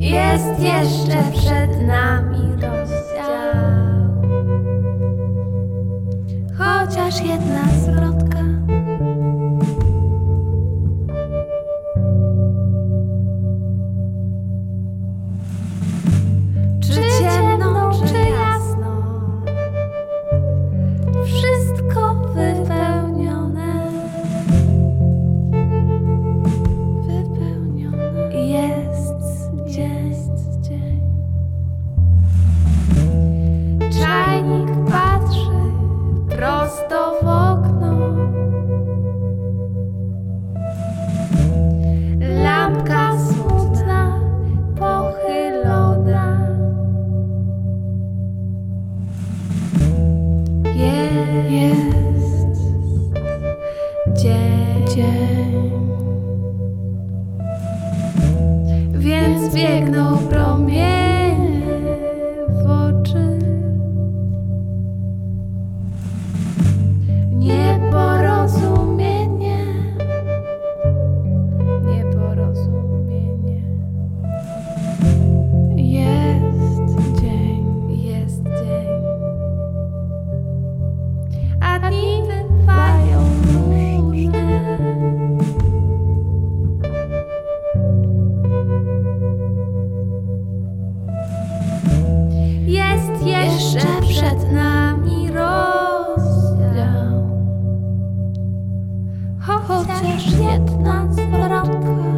Jest jeszcze przed nami rok. chociaż jedna zwrotka. zwiegną promienie. przed nami rozdział. Chociaż jedna zwrotka.